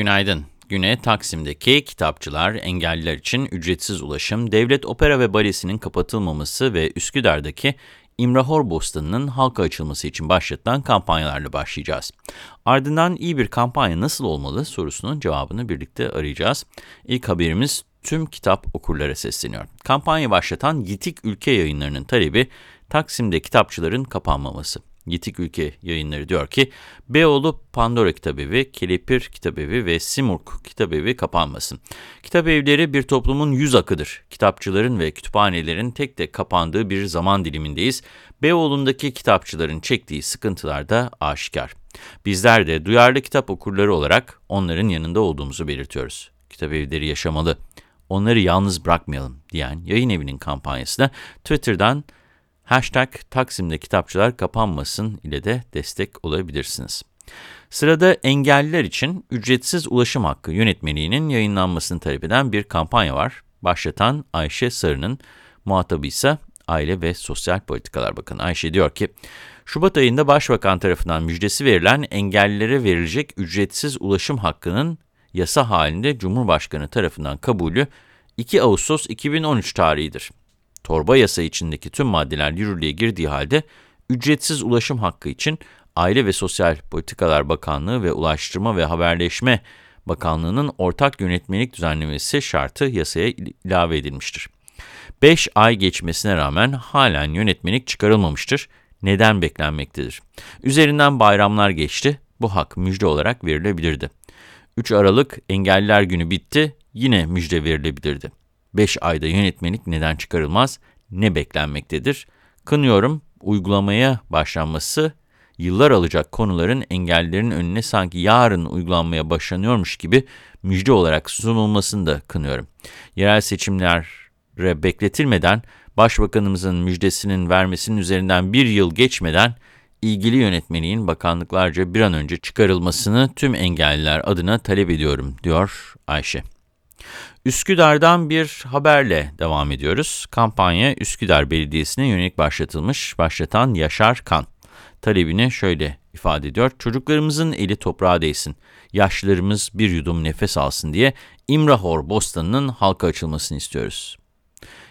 Günaydın. Güne Taksim'deki kitapçılar, engelliler için ücretsiz ulaşım, Devlet Opera ve Balesi'nin kapatılmaması ve Üsküdar'daki İmrahor Bostanı'nın halka açılması için başlatılan kampanyalarla başlayacağız. Ardından iyi bir kampanya nasıl olmalı sorusunun cevabını birlikte arayacağız. İlk haberimiz tüm kitap okurlara sesleniyor. Kampanya başlatan Yitik Ülke yayınlarının talebi Taksim'de kitapçıların kapanmaması. Yitik Ülke yayınları diyor ki, Beyoğlu Pandora Kitabevi, Kelepir Kitabevi ve Simurg Kitabevi kapanmasın. Kitap evleri bir toplumun yüz akıdır. Kitapçıların ve kütüphanelerin tek tek kapandığı bir zaman dilimindeyiz. Beyoğlu'ndaki kitapçıların çektiği sıkıntılar da aşikar. Bizler de duyarlı kitap okurları olarak onların yanında olduğumuzu belirtiyoruz. Kitap evleri yaşamalı. Onları yalnız bırakmayalım diyen yayın evinin kampanyasına Twitter'dan Hashtag Taksim'de kitapçılar kapanmasın ile de destek olabilirsiniz. Sırada engelliler için ücretsiz ulaşım hakkı yönetmeliğinin yayınlanmasını talep eden bir kampanya var. Başlatan Ayşe Sarı'nın muhatabı ise Aile ve Sosyal Politikalar Bakanı. Ayşe diyor ki, Şubat ayında Başbakan tarafından müjdesi verilen engellilere verilecek ücretsiz ulaşım hakkının yasa halinde Cumhurbaşkanı tarafından kabulü 2 Ağustos 2013 tarihidir torba yasa içindeki tüm maddeler yürürlüğe girdiği halde ücretsiz ulaşım hakkı için Aile ve Sosyal Politikalar Bakanlığı ve Ulaştırma ve Haberleşme Bakanlığı'nın ortak yönetmelik düzenlemesi şartı yasaya ilave edilmiştir. 5 ay geçmesine rağmen halen yönetmelik çıkarılmamıştır. Neden beklenmektedir? Üzerinden bayramlar geçti, bu hak müjde olarak verilebilirdi. 3 Aralık Engelliler Günü bitti, yine müjde verilebilirdi. 5 ayda yönetmelik neden çıkarılmaz, ne beklenmektedir? Kınıyorum, uygulamaya başlanması yıllar alacak konuların engellilerin önüne sanki yarın uygulanmaya başlanıyormuş gibi müjde olarak sunulmasını da kınıyorum. Yerel seçimlere bekletilmeden, Başbakanımızın müjdesinin vermesinin üzerinden bir yıl geçmeden, ilgili yönetmeliğin bakanlıklarca bir an önce çıkarılmasını tüm engelliler adına talep ediyorum, diyor Ayşe. Üsküdar'dan bir haberle devam ediyoruz. Kampanya Üsküdar Belediyesi'ne yönelik başlatılmış, başlatan Yaşar Kan. Talebini şöyle ifade ediyor. Çocuklarımızın eli toprağa değsin, yaşlılarımız bir yudum nefes alsın diye İmrahor Bostanı'nın halka açılmasını istiyoruz.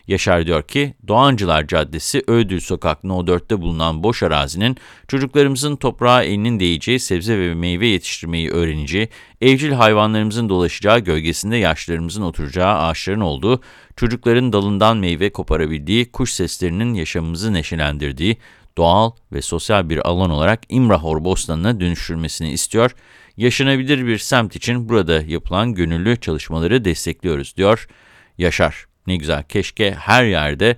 Yaşar diyor ki, Doğancılar Caddesi, Ödül Sokak No 4'te bulunan boş arazinin çocuklarımızın toprağa elinin değeceği sebze ve meyve yetiştirmeyi öğreneceği, evcil hayvanlarımızın dolaşacağı gölgesinde yaşlarımızın oturacağı ağaçların olduğu, çocukların dalından meyve koparabildiği, kuş seslerinin yaşamımızı neşelendirdiği, doğal ve sosyal bir alan olarak İmrahor Bostanı'na dönüştürmesini istiyor. Yaşanabilir bir semt için burada yapılan gönüllü çalışmaları destekliyoruz, diyor Yaşar. Ne güzel, keşke her yerde,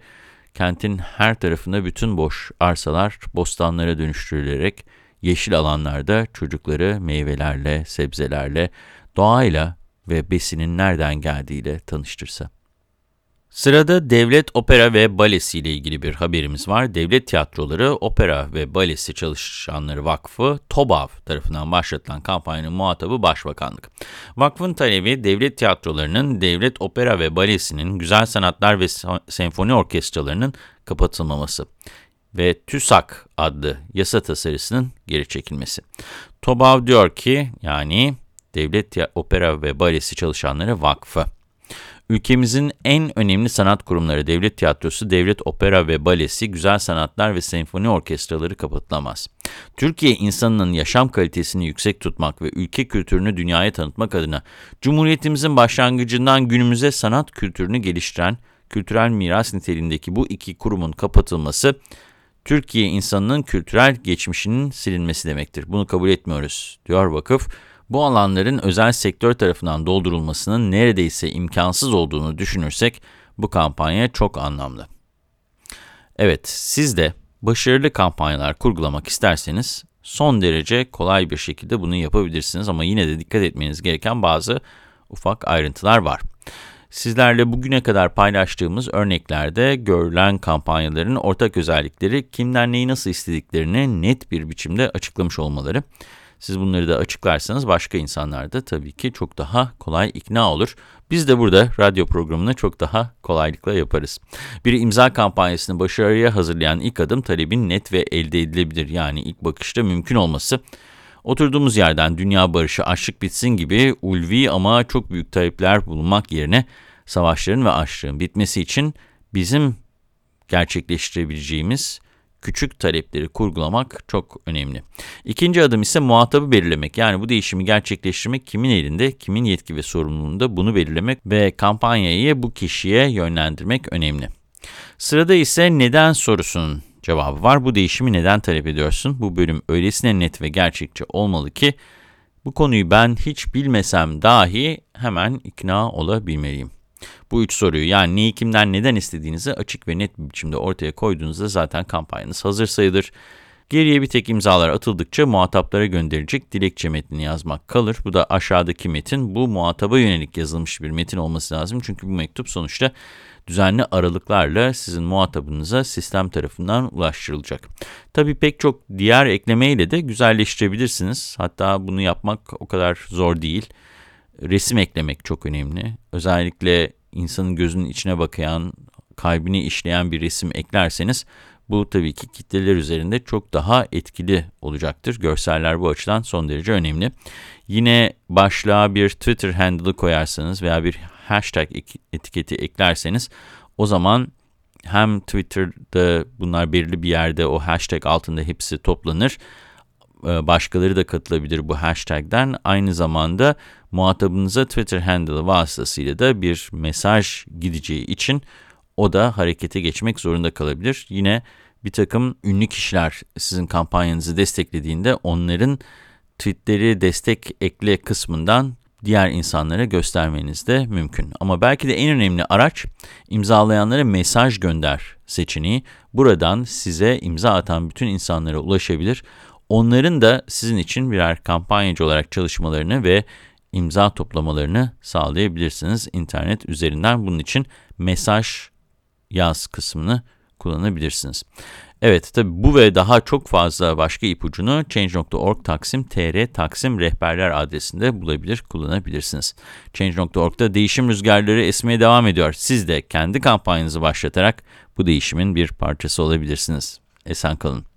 kentin her tarafında bütün boş arsalar bostanlara dönüştürülerek yeşil alanlarda çocukları meyvelerle, sebzelerle, doğayla ve besinin nereden geldiğiyle tanıştırsa. Sırada Devlet Opera ve Balesi ile ilgili bir haberimiz var. Devlet Tiyatroları Opera ve Balesi Çalışanları Vakfı TOBAV tarafından başlatılan kampanyanın muhatabı Başbakanlık. Vakfın talebi devlet tiyatrolarının, devlet opera ve balesinin, güzel sanatlar ve senfoni orkestralarının kapatılmaması ve TÜSAK adlı yasa tasarısının geri çekilmesi. TOBAV diyor ki yani Devlet Opera ve Balesi Çalışanları Vakfı. Ülkemizin en önemli sanat kurumları Devlet Tiyatrosu, Devlet Opera ve Balesi, Güzel Sanatlar ve Senfoni Orkestraları kapatılamaz. Türkiye insanının yaşam kalitesini yüksek tutmak ve ülke kültürünü dünyaya tanıtmak adına Cumhuriyetimizin başlangıcından günümüze sanat kültürünü geliştiren kültürel miras niteliğindeki bu iki kurumun kapatılması, Türkiye insanının kültürel geçmişinin silinmesi demektir. Bunu kabul etmiyoruz, diyor vakıf. Bu alanların özel sektör tarafından doldurulmasının neredeyse imkansız olduğunu düşünürsek bu kampanya çok anlamlı. Evet, siz de başarılı kampanyalar kurgulamak isterseniz son derece kolay bir şekilde bunu yapabilirsiniz ama yine de dikkat etmeniz gereken bazı ufak ayrıntılar var. Sizlerle bugüne kadar paylaştığımız örneklerde görülen kampanyaların ortak özellikleri kimden neyi nasıl istediklerini net bir biçimde açıklamış olmaları. Siz bunları da açıklarsanız başka insanlar da tabii ki çok daha kolay ikna olur. Biz de burada radyo programını çok daha kolaylıkla yaparız. Bir imza kampanyasını başarıya hazırlayan ilk adım talebin net ve elde edilebilir yani ilk bakışta mümkün olması. Oturduğumuz yerden dünya barışı, açlık bitsin gibi ulvi ama çok büyük talepler bulunmak yerine savaşların ve açlığın bitmesi için bizim gerçekleştirebileceğimiz küçük talepleri kurgulamak çok önemli. İkinci adım ise muhatabı belirlemek. Yani bu değişimi gerçekleştirmek kimin elinde, kimin yetki ve sorumluluğunda bunu belirlemek ve kampanyayı bu kişiye yönlendirmek önemli. Sırada ise neden sorusunun cevabı var. Bu değişimi neden talep ediyorsun? Bu bölüm öylesine net ve gerçekçi olmalı ki bu konuyu ben hiç bilmesem dahi hemen ikna olabilmeliyim. Bu üç soruyu yani neyi kimden neden istediğinizi açık ve net bir biçimde ortaya koyduğunuzda zaten kampanyanız hazır sayılır. Geriye bir tek imzalar atıldıkça muhataplara gönderilecek dilekçe metnini yazmak kalır. Bu da aşağıdaki metin bu muhataba yönelik yazılmış bir metin olması lazım. Çünkü bu mektup sonuçta düzenli aralıklarla sizin muhatabınıza sistem tarafından ulaştırılacak. Tabii pek çok diğer eklemeyle de güzelleştirebilirsiniz. Hatta bunu yapmak o kadar zor değil. Resim eklemek çok önemli. Özellikle insanın gözünün içine bakayan, kalbini işleyen bir resim eklerseniz bu tabii ki kitleler üzerinde çok daha etkili olacaktır. Görseller bu açıdan son derece önemli. Yine başlığa bir Twitter handle'ı koyarsanız veya bir hashtag etiketi eklerseniz o zaman hem Twitter'da bunlar belirli bir yerde o hashtag altında hepsi toplanır. Ee, başkaları da katılabilir bu hashtag'den. Aynı zamanda muhatabınıza Twitter handle vasıtasıyla da bir mesaj gideceği için o da harekete geçmek zorunda kalabilir. Yine bir takım ünlü kişiler sizin kampanyanızı desteklediğinde onların tweetleri destek ekle kısmından diğer insanlara göstermeniz de mümkün. Ama belki de en önemli araç imzalayanlara mesaj gönder seçeneği. Buradan size imza atan bütün insanlara ulaşabilir. Onların da sizin için birer kampanyacı olarak çalışmalarını ve imza toplamalarını sağlayabilirsiniz internet üzerinden. Bunun için mesaj yaz kısmını kullanabilirsiniz. Evet tabi bu ve daha çok fazla başka ipucunu change.org taksim tr taksim rehberler adresinde bulabilir, kullanabilirsiniz. Change.org'da değişim rüzgarları esmeye devam ediyor. Siz de kendi kampanyanızı başlatarak bu değişimin bir parçası olabilirsiniz. Esen kalın.